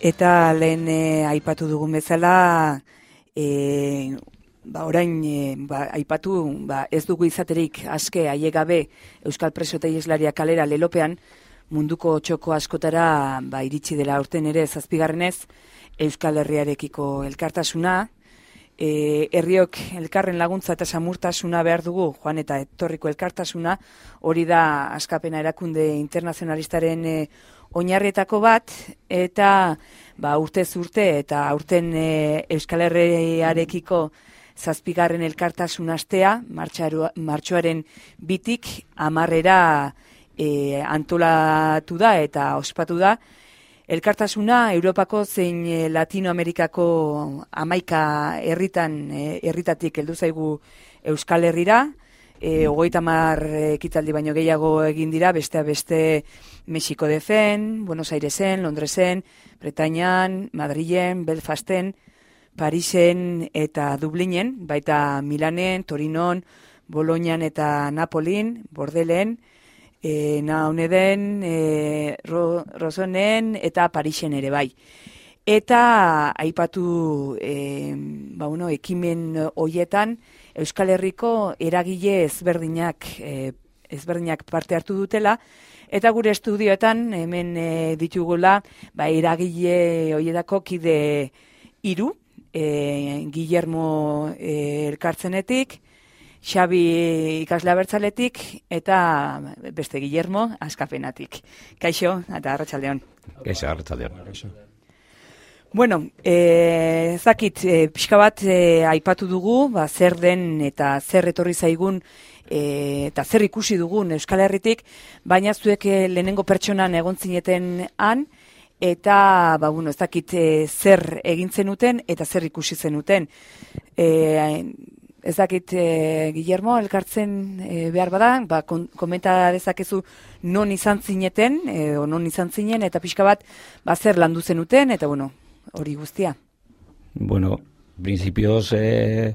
Eta lehen e, aipatu dugun bezala, e, ba, orain e, ba, aipatu ba, ez dugu izaterik aske aiegabe Euskal Preso eta kalera lelopean, munduko txoko askotara ba, iritsi dela urten ere zazpigarrenez, Euskal Herriarekiko elkartasuna, e, herriok elkarren laguntza eta samurtasuna behar dugu, joan eta etorriko elkartasuna, hori da askapena erakunde internazionalistaren e, oinarrietako bat, eta ba, urte urte eta urten e, Euskal Herriarekiko zazpigarren elkartasun astea, martxoaren bitik, amarrera e, antolatu da eta ospatu da, Elkartasuna Europako zein eh, Latinoamerikako amaika herritan eh, herritatik heldu zaigu Euskal Herrira, e, ogoita mar ekitaldi baino gehiago egin dira, beste beste Mexiko defen, Buenos Airesen, Londresen, Bretañan, Madrilen, Belfasten, Parisen eta Dublinen, baita Milanen, Torinon, Bolognan eta Napolin, Bordelen, e, na den e, ro, rozonen eta parixen ere bai. Eta aipatu e, ba, uno, ekimen hoietan Euskal Herriko eragile ezberdinak, e, ezberdinak parte hartu dutela, eta gure estudioetan hemen e, ditugula ba, eragile hoietako kide iru, e, Guillermo e, elkartzenetik, Xabi ikasle abertzaletik eta beste Guillermo askapenatik. Kaixo, eta arratsaldeon. Kaixo, arratsaldeon. Bueno, eh, zakit, eh, pixka bat eh, aipatu dugu, ba, zer den eta zer etorri zaigun eh, eta zer ikusi dugun Euskal Herritik, baina zuek eh, lehenengo pertsonan egon zineten han, eta, ba, bueno, ez dakit eh, zer egintzen uten eta zer ikusi zenuten. Eh, Ez dakit, e, Guillermo, elkartzen e, behar bada, ba, komenta dezakezu non izan zineten, e, o non izan zinen, eta pixka bat, ba, zer landu zenuten, eta bueno, hori guztia. Bueno, principios, e,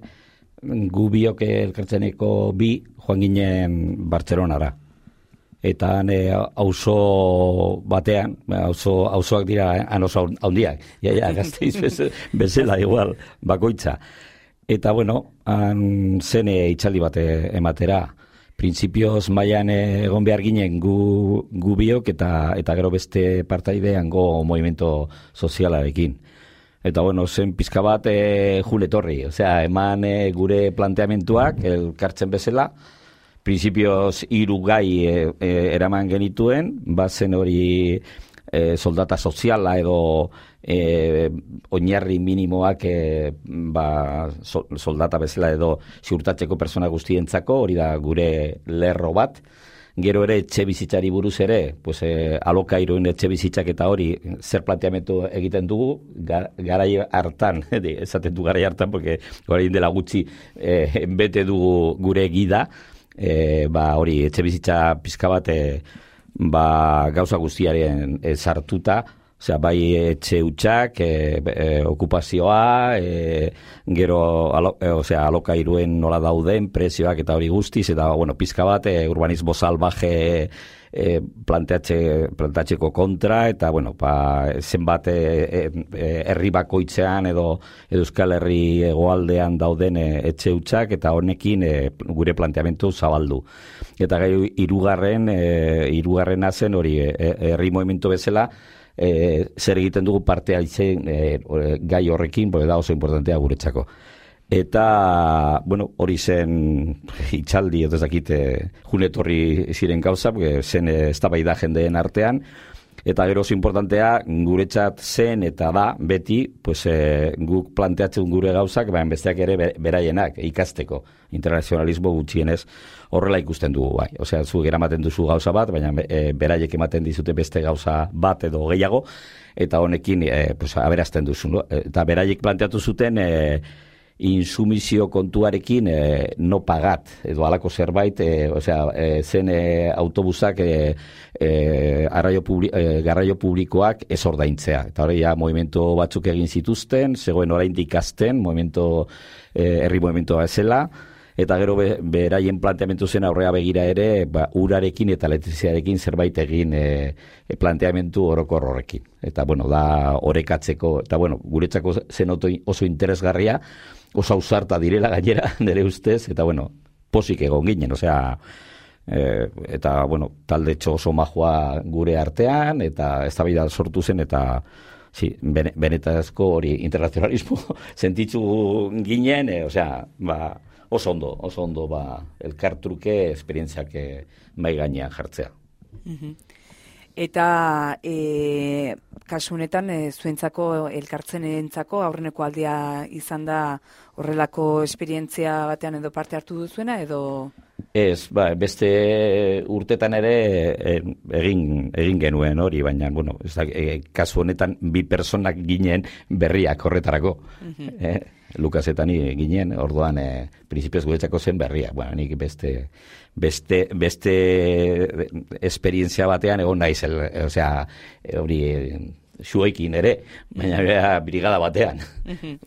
gu biok elkartzeneko bi, joan ginen Bartzelonara. Eta ne, auzo batean, auzo, auzoak dira, han oso handiak, ja, ja, gazteiz bezala igual, bakoitza. Eta bueno, han zene itxaldi bate ematera. Printzipioz mailan egon behar ginen gu, gu biok eta, eta gero beste partaidean go movimento sozialarekin. Eta bueno, zen pizka bat e, juletorri. Osea, eman e, gure planteamentuak, elkartzen bezala, printzipioz hiru gai e, e, eraman genituen, bazen hori e, soldata soziala edo e, oinarri minimoak e, ba, soldata bezala edo ziurtatzeko persona guztientzako, hori da gure lerro bat, gero ere etxe bizitzari buruz ere, pues, e, alokairoen etxe bizitzak eta hori zer planteamentu egiten dugu, garai hartan, esaten du garai hartan, porque garai dela gutxi e, bete dugu gure gida, e, ba, hori etxe bizitza pizka bat, e, ba, gauza guztiaren e, sartuta, Osea, bai etxe utxak, e, e, okupazioa, e, gero, alo, e, osea, alokairuen nola dauden, prezioak eta hori guztiz, eta, bueno, pizka bat, e, urbanismo salvaje e, planteatxe, planteatxeko kontra, eta, bueno, pa, zenbat e, e, e, herri bakoitzean edo, euskal herri egoaldean dauden e, etxe utxak, eta honekin e, gure planteamentu zabaldu. Eta gai, irugarren, e, irugarren azen hori, e, herri movimento bezala, e, zer egiten dugu parte aitzen e, gai horrekin, bode da oso importantea guretzako. Eta, bueno, hori zen itxaldi, ez dakit, junetorri ziren gauza, zen da jendeen artean, eta gero importantea guretzat zen eta da beti pues, e, guk planteatzen gure gauzak baina besteak ere beraienak ikasteko internazionalismo gutxienez horrela ikusten dugu bai. Osea, zu eramaten duzu gauza bat, baina e, beraiek ematen dizute beste gauza bat edo gehiago eta honekin e, pues, aberazten duzu. No? Eta beraiek planteatu zuten e, insumizio kontuarekin e, no pagat edo alako zerbait e, osea, e, zen e, autobusak e, e, arraio publi, e, garraio publikoak ez ordaintzea. Eta hori ja movimento batzuk egin zituzten zegoen oraindik azten movimento e, herri movimentoa ezela eta gero be, beraien planteamentu zen aurrea begira ere, ba, urarekin eta elektriziarekin zerbait egin e, e, planteamentu orokor horrekin. Eta, bueno, da orekatzeko, eta, bueno, guretzako zen oso interesgarria, oso ausarta direla gainera, nire ustez, eta, bueno, posik egon ginen, osea, e, eta, bueno, talde oso majua gure artean, eta ez da sortu zen, eta, si, benetazko hori internazionalismo sentitzu ginen, e, osea, ba, oso ondo, oso ondo ba, elkartruke esperientziak eh, mai gainean jartzea. Eta e, kasu honetan e, zuentzako elkartzen entzako aurreneko aldia izan da horrelako esperientzia batean edo parte hartu duzuena edo Ez, ba, beste urtetan ere egin, egin genuen hori, baina, bueno, ez da, kasu honetan bi personak ginen berriak horretarako. Mm Lukasetan ginen, orduan, e, prinsipioz guretzako zen berria. Bueno, nik beste, beste, beste esperientzia batean egon naiz, el, osea, hori zuekin ere, baina bera brigada batean.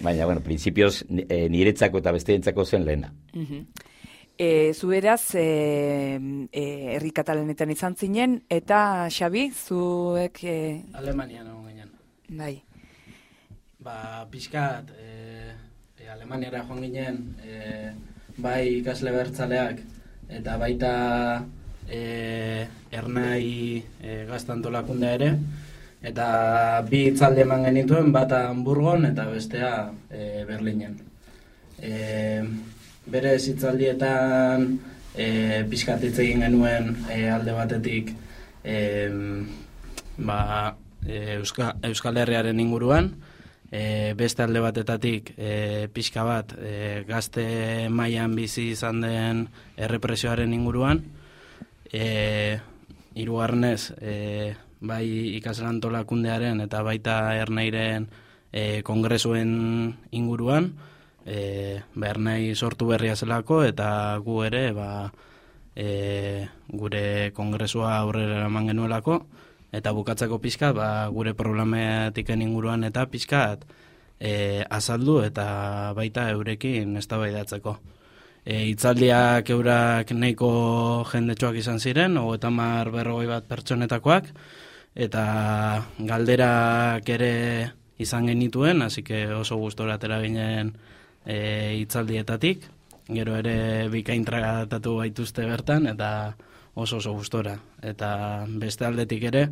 Baina, bueno, prinsipioz e, niretzako eta beste zen lehena. E, zueraz, e, e, herri katalenetan izan zinen, eta Xabi, zuek... E... Alemania nago ginen. Bai. Ba, pixkat, e, Alemaniara joan ginen, e, bai ikasle bertzaleak, eta baita e, ernai e, gaztantolakundea ere, eta bi itzalde eman genituen, bata Hamburgon eta bestea e, Berlinen. E, bere zitzaldietan e, egin genuen e, alde batetik e, ba, e, Euskal Herriaren inguruan, e, beste alde batetatik e, pixka bat e, gazte mailan bizi izan den errepresioaren inguruan. E, irugarnez e, bai ikaslan tolakundearen eta baita erneiren e, kongresuen inguruan. E, bernei sortu berria zelako eta gu ere ba, e, gure kongresua aurrera eman genuelako eta bukatzeko pixka ba, gure problematiken inguruan eta pixkat e, azaldu eta baita eurekin ez da baidatzeko. E, itzaldiak eurak neiko jendetsuak izan ziren, o eta mar berrogoi bat pertsonetakoak, eta galderak ere izan genituen, hasi oso gustora atera ginen e, itzaldietatik, gero ere bikain tragatatu baituzte bertan, eta oso oso gustora. Eta beste aldetik ere,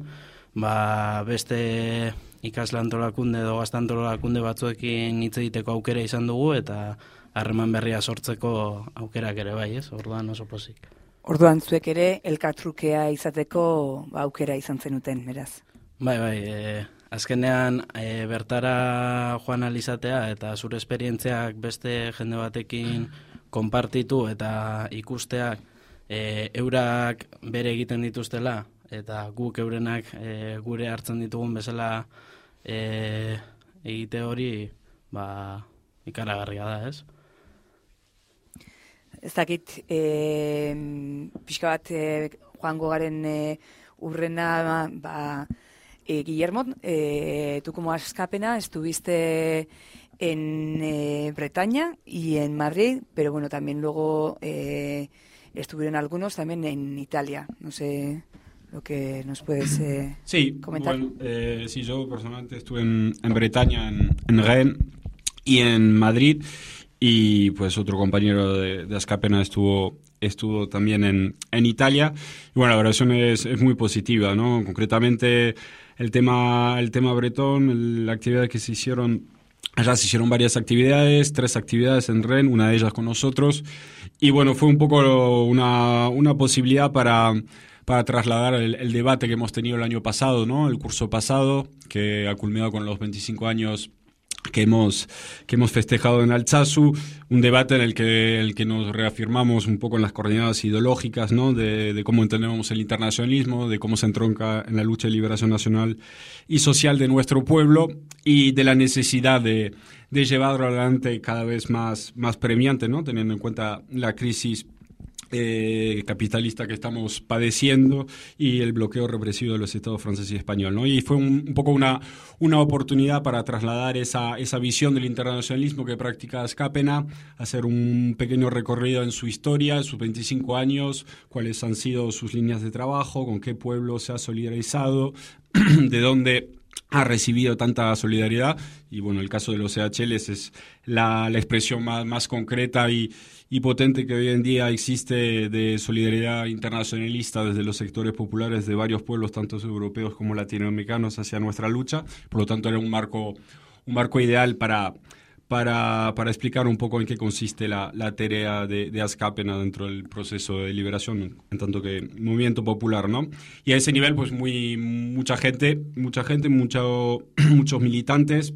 ba beste ikaslantolakunde edo gaztantolakunde batzuekin hitz egiteko aukera izan dugu, eta harreman berria sortzeko aukerak ere bai, ez? Orduan oso pozik. Orduan zuek ere elkatrukea izateko ba, aukera izan zenuten, beraz. Bai, bai, e, azkenean e, bertara joan alizatea eta zure esperientziak beste jende batekin konpartitu eta ikusteak e, eurak bere egiten dituztela, eta guk eurenak e, gure hartzen ditugun bezala e, egite hori ba, ikaragarria da, ez? Ez dakit, e, pixka bat e, joango garen e, urrena, ba, e, Guillermo, e, tu como askapena, estuviste en eh, Bretaña y en Madrid, pero bueno, también luego eh, estuvieron algunos también en Italia. No sé lo que nos puedes eh, sí, comentar. Eh, sí, yo personalmente estuve en, Bretaña, en, Rennes y en Madrid. Y pues otro compañero de, de Ascapena estuvo, estuvo también en, en Italia. Y bueno, la versión es, es muy positiva, ¿no? Concretamente el tema, el tema bretón, la actividad que se hicieron Allá se hicieron varias actividades, tres actividades en REN, una de ellas con nosotros. Y bueno, fue un poco una, una posibilidad para, para trasladar el, debate que hemos tenido el año pasado, ¿no? El curso pasado, que ha culminado con los 25 años que hemos, que hemos festejado en Alchazu, un debate en el que, el que nos reafirmamos un poco en las coordenadas ideológicas, ¿no? de, de cómo entendemos el internacionalismo, de cómo se entronca en la lucha de liberación nacional y social de nuestro pueblo y de la necesidad de, de llevarlo adelante cada vez más, más premiante, ¿no? teniendo en cuenta la crisis eh, capitalista que estamos padeciendo y el bloqueo represivo de los estados francés y español. ¿no? Y fue un, poco una, una oportunidad para trasladar esa, esa visión del internacionalismo que practica Scapena, hacer un pequeño recorrido en su historia, en sus 25 años, cuáles han sido sus líneas de trabajo, con qué pueblo se ha solidarizado, de dónde ha recibido tanta solidaridad y bueno, el caso de los CHLs es la, la expresión más, más concreta y, y potente que hoy en día existe de solidaridad internacionalista desde los sectores populares de varios pueblos, tanto europeos como latinoamericanos, hacia nuestra lucha. Por lo tanto, era un marco, un marco ideal para, para, para explicar un poco en qué consiste la, la tarea de, de Azcapena dentro del proceso de liberación, en tanto que movimiento popular, ¿no? Y a ese nivel, pues muy, mucha gente, mucha gente, mucho, muchos militantes,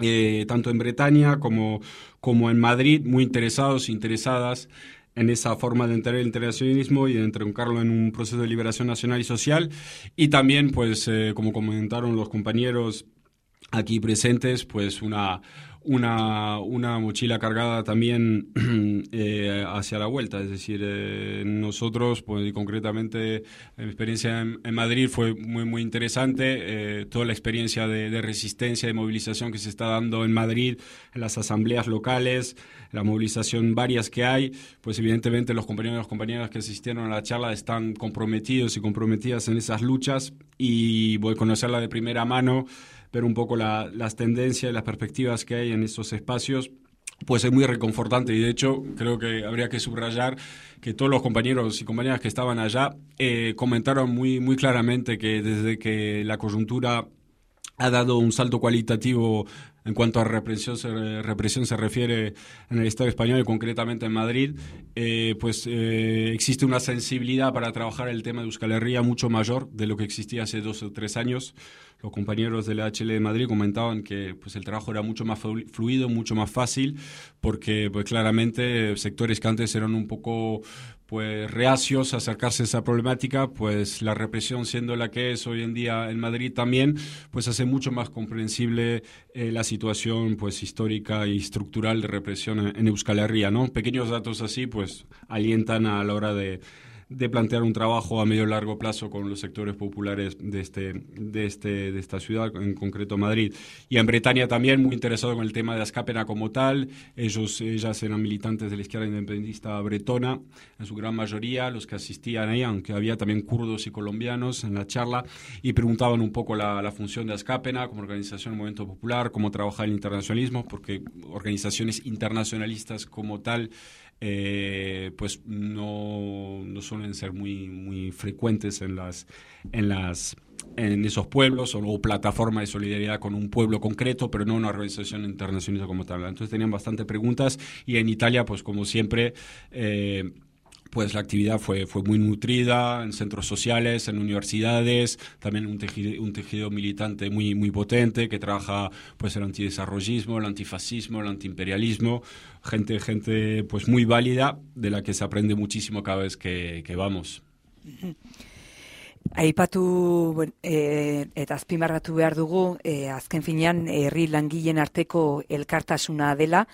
eh, tanto en Bretaña como, como en Madrid, muy interesados, interesadas en esa forma de entender el internacionalismo y de entroncarlo en un proceso de liberación nacional y social. Y también, pues, eh, como comentaron los compañeros aquí presentes, pues una una, una mochila cargada también eh, hacia la vuelta. Es decir, eh, nosotros, pues, y concretamente, mi experiencia en, Madrid fue muy, muy interesante. Eh, toda la experiencia de, resistencia, de movilización que se está dando en Madrid, en las asambleas locales, la movilización varias que hay, pues evidentemente los compañeros y compañeras que asistieron a la charla están comprometidos y comprometidas en esas luchas y voy a conocerla de primera mano ver un poco las tendencias y las perspectivas que hay en estos espacios pues es muy reconfortante. Y de hecho creo que habría que subrayar que todos los compañeros y compañeras que estaban allá eh, comentaron muy, muy claramente que desde que la coyuntura ha dado un salto cualitativo en cuanto a represión se, represión se refiere en el Estado español y concretamente en Madrid, eh, pues eh, existe una sensibilidad para trabajar el tema de Euskal Herria mucho mayor de lo que existía hace dos o tres años. Los compañeros de la HL de Madrid comentaban que pues, el trabajo era mucho más fluido, mucho más fácil, porque pues, claramente sectores que antes eran un poco pues reacios a acercarse a esa problemática, pues la represión siendo la que es hoy en día en Madrid también, pues hace mucho más comprensible eh, la situación pues histórica y estructural de represión en Euskal Herria, ¿no? Pequeños datos así pues alientan a la hora de de plantear un trabajo a medio y largo plazo con los sectores populares de, este, de, este, de esta ciudad, en concreto Madrid. Y en Bretaña también muy interesado con el tema de Ascapena como tal. Ellos, ellas eran militantes de la izquierda independentista bretona, en su gran mayoría, los que asistían ahí, aunque había también kurdos y colombianos en la charla, y preguntaban un poco la, función de Ascapena como organización del movimiento popular, cómo trabajar el internacionalismo, porque organizaciones internacionalistas como tal eh, pues no, no, suelen ser muy, muy frecuentes en, las, en, las, en esos pueblos o, plataforma de solidaridad con un pueblo concreto, pero no una organización internacional como tal. Entonces tenían bastante preguntas y en Italia, pues como siempre, eh, pues la actividad fue, fue muy nutrida en centros sociales, en universidades, también un tejido, un tejido militante muy, muy potente que trabaja pues el antidesarrollismo, el antifascismo, el antiimperialismo, gente, gente pues muy válida de la que se aprende muchísimo cada vez que, que vamos. Aipatu e, eta azpimarratu behar dugu, e, azken finean herri langileen arteko elkartasuna dela,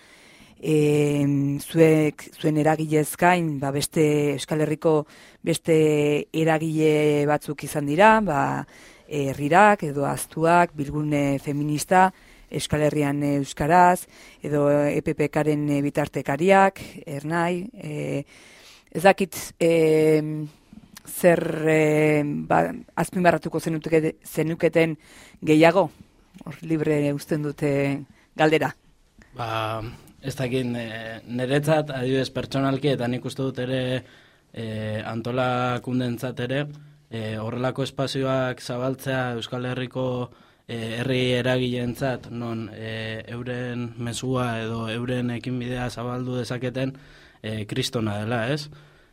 e, zuek, zuen eragilez gain, ba beste Euskal Herriko beste eragile batzuk izan dira, ba herrirak edo aztuak, bilgune feminista, Euskal Herrian Euskaraz, edo EPPKaren bitartekariak, ernai, e, ez dakit e, zer e, ba, azpimarratuko zenuketen gehiago, hor libre uzten dute galdera. Ba, Ez dakit, e, niretzat, adibidez pertsonalki, eta nik uste dut ere e, antolakundentzat ere, e, horrelako espazioak zabaltzea Euskal Herriko e, herri eragileentzat, non e, euren mesua edo euren ekinbidea zabaldu dezaketen, e, kristona dela, ez?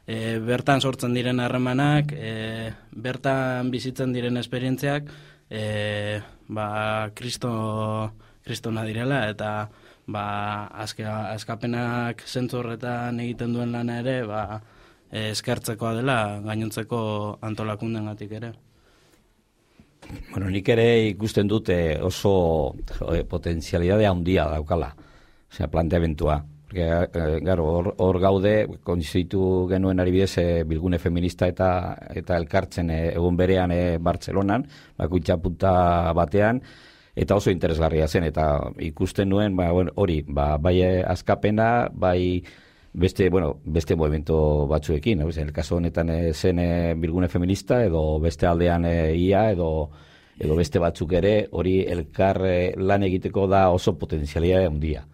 E, bertan sortzen diren harremanak, e, bertan bizitzen diren esperientziak, e, ba, kristo, kristona direla, eta ba, azke, azkapenak zentzu horretan egiten duen lana ere, ba, eskertzekoa dela gainontzeko antolakunden gatik ere. Bueno, nik ere ikusten dute oso potenzialidade handia daukala, osea, planteamentua. garo, hor, hor gaude, konzitu genuen aribidez e, bilgune feminista eta eta elkartzen e, egun berean e, Bartzelonan, bakutxa puta batean, eta oso interesgarria zen, eta ikusten nuen, ba, bueno, hori, ba, bai azkapena, bai beste, bueno, beste movimento batzuekin, no? el kaso honetan e, zen e, bilgune feminista, edo beste aldean e, ia, edo edo beste batzuk ere, hori elkar lan egiteko da oso potenzialia handia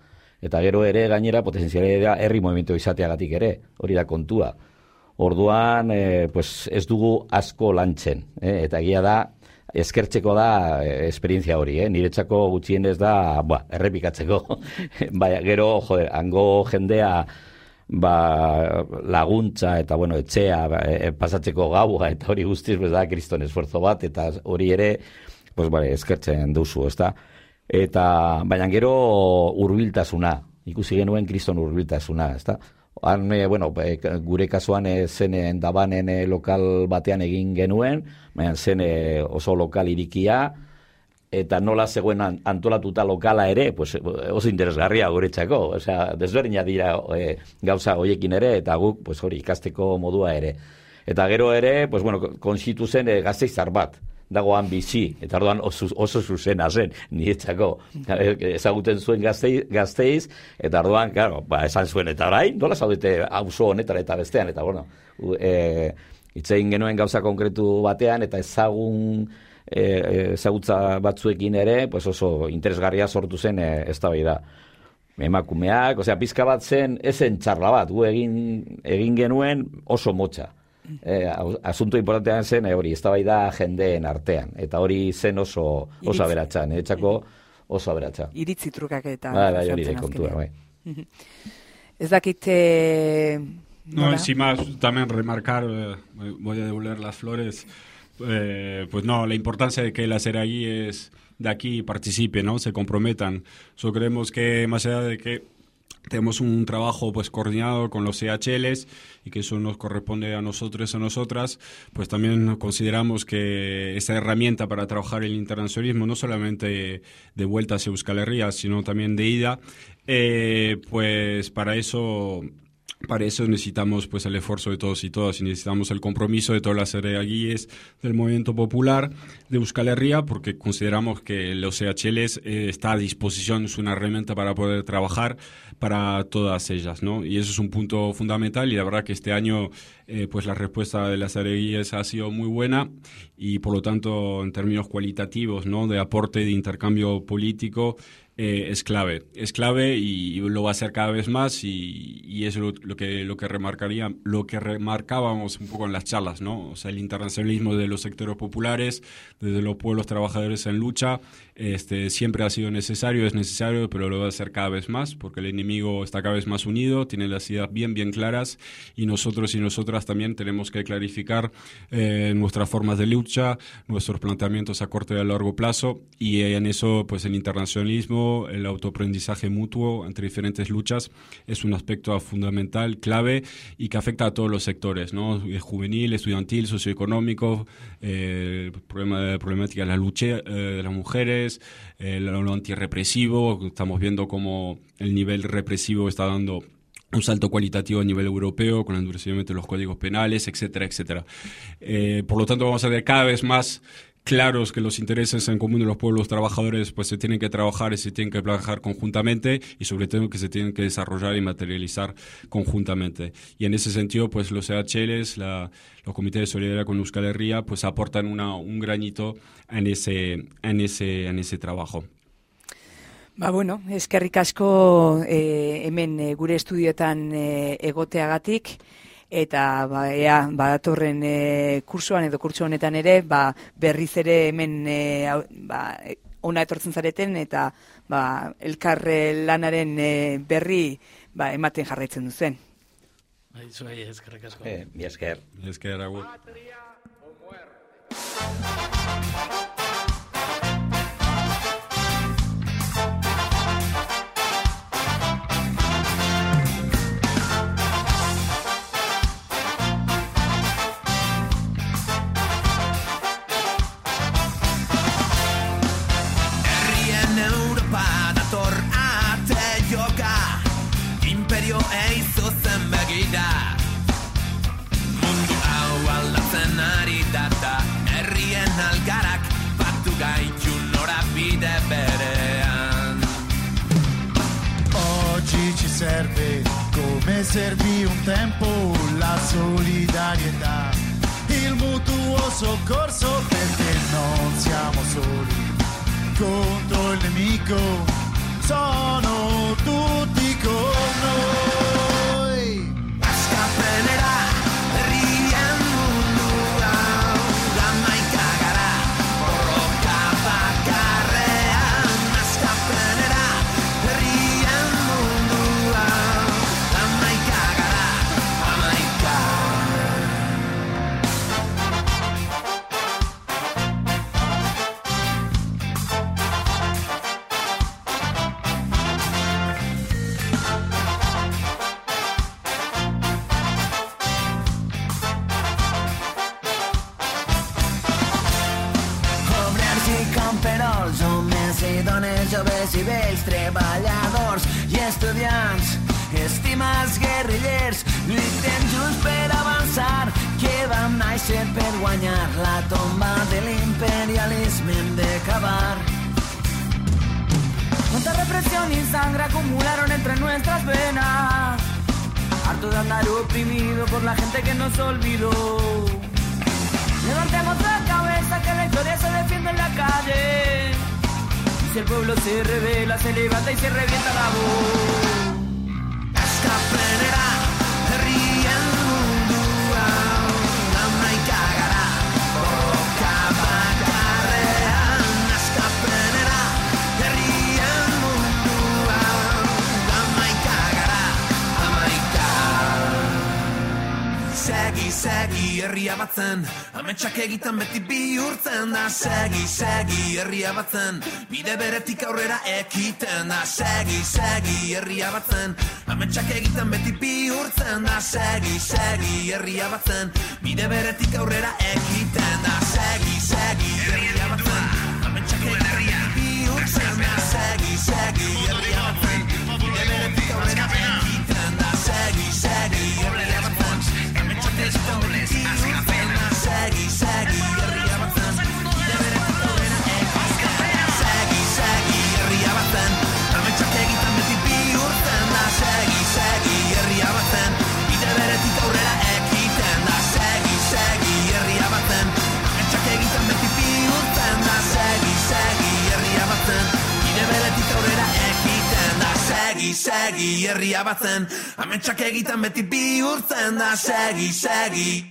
eta gero ere gainera potentzialidadea herri movimiento izateagatik ere, hori da kontua. Orduan, e, pues ez dugu asko lantzen, eh? eta egia da, eskertzeko da e, esperientzia hori, eh? niretzako gutxienez da, ba, errepikatzeko. Baina, gero, joder, hango jendea, ba, laguntza eta bueno, etxea ba, e, pasatzeko gaua eta hori guztiz bez da kriston esfuerzo bat eta hori ere pues, bale, eskertzen duzu, ez da? eta baina gero hurbiltasuna ikusi genuen kriston hurbiltasuna ezta Han, e, bueno, e, gure kasuan e, zen dabanen e, lokal batean egin genuen, baina zen e, oso lokal irikia, eta nola zegoen antolatuta lokala ere, pues, oso interesgarria guretzako, osea, desberdina dira e, gauza hoiekin ere, eta guk, pues, hori, ikasteko modua ere. Eta gero ere, pues, bueno, konstitu zen e, gazteizar bat, dagoan bizi, eta orduan oso, oso zuzena zen, niretzako, ezaguten zuen gazteiz, gazteiz eta orduan, claro, ba, esan zuen, eta orain, nola zaudete auzo honetan eta bestean, eta bueno, e, itzein genuen gauza konkretu batean, eta ezagun e, ezagutza batzuekin ere, pues oso interesgarria sortu zen e, ez da da emakumeak, osea, pizka bat zen, ezen txarla bat, gu egin, egin genuen oso motxa eh, asunto importantean zen eh, hori, ez da jendeen artean, eta hori zen oso, oso aberatza, niretzako oso aberatza. Iritzi trukak eta... Bai, bai, hori de kontua, bai. Ez dakit... Eh, no, encima, también remarcar, eh, voy a devolver las flores, eh, pues no, la importancia de que el hacer allí es de aquí participe, ¿no? Se comprometan. So creemos que más allá de que tenemos un trabajo pues coordinado con los CHLs y que eso nos corresponde a nosotros y a nosotras, pues también consideramos que esa herramienta para trabajar el internacionalismo, no solamente de vuelta hacia Euskal Herria, sino también de ida, eh, pues para eso para eso necesitamos pues el esfuerzo de todos y todas y necesitamos el compromiso de todas las guíes del movimiento popular de Euskal Herria porque consideramos que los CHLs eh, está a disposición, es una herramienta para poder trabajar para todas ellas, ¿no? Y eso es un punto fundamental y la verdad que este año eh, pues la respuesta de las guíes ha sido muy buena y por lo tanto en términos cualitativos, ¿no? De aporte de intercambio político eh, es clave. Es clave y, lo va a ser cada vez más y, y es lo, que, lo, que remarcaría, lo que remarcábamos un poco en las charlas, ¿no? O sea, el internacionalismo de los sectores populares, desde los pueblos trabajadores en lucha, este, siempre ha sido necesario, es necesario, pero lo va a ser cada vez más porque el enemigo está cada vez más unido, tiene las ideas bien, bien claras y nosotros y nosotras también tenemos que clarificar eh, nuestras formas de lucha, nuestros planteamientos a corto y a largo plazo y en eso, pues el internacionalismo el autoaprendizaje mutuo entre diferentes luchas es un aspecto fundamental, clave y que afecta a todos los sectores, ¿no? juvenil, estudiantil, socioeconómico, eh, problema problemática de la lucha eh, de las mujeres, eh, lo antirrepresivo, estamos viendo cómo el nivel represivo está dando un salto cualitativo a nivel europeo con el endurecimiento de los códigos penales, etcétera, etcétera. Eh, por lo tanto, vamos a ver cada vez más claros que los intereses en común de los pueblos trabajadores pues se tienen que trabajar y se tienen que trabajar conjuntamente y sobre todo que se tienen que desarrollar y materializar conjuntamente. Y en ese sentido, pues los EHLs, la, los comités de solidaridad con Euskal Herria, pues aportan una, un granito en ese, en ese, en ese trabajo. Ba, bueno, eskerrik asko eh, hemen eh, gure estudioetan eh, egoteagatik, eta ba ea badatorren e, kursoan edo kurtso honetan ere ba, berriz ere hemen e, ba, ona etortzen zareten eta ba, elkarre lanaren e, berri ba, ematen jarraitzen duzen. Bai, zuai, eskerrik asko. Eh, mi esker. Mi esker, agur. Ci serve come servì un tempo la solidarietà, il mutuo soccorso perché non siamo soli. Contro il nemico, sono tutti estimes guerrillers, junts per avançar, que vam néixer per guanyar la tomba de l'imperialisme hem d'acabar. Cuánta represión y sangre acumularon entre nuestras venas, harto de andar oprimido por la gente que nos olvidó. Levantemos la cabeza que la historia se defiende en la calle. Si el pueblo se revela, se levanta y se revienta la voz. planet Segi, herria batzen Ametsak egiten beti bihurtzen da. Segi, segi, herria batzen Bide beretik aurrera ekiten da. Segi, segi, herria batzen Ametsak egiten beti bihurtzen da. Segi, segi, herria batzen Bide beretik aurrera ekiten da. segi, Segi, herria batzen Ametsak egiten beti bihurtzen da. Segi, segi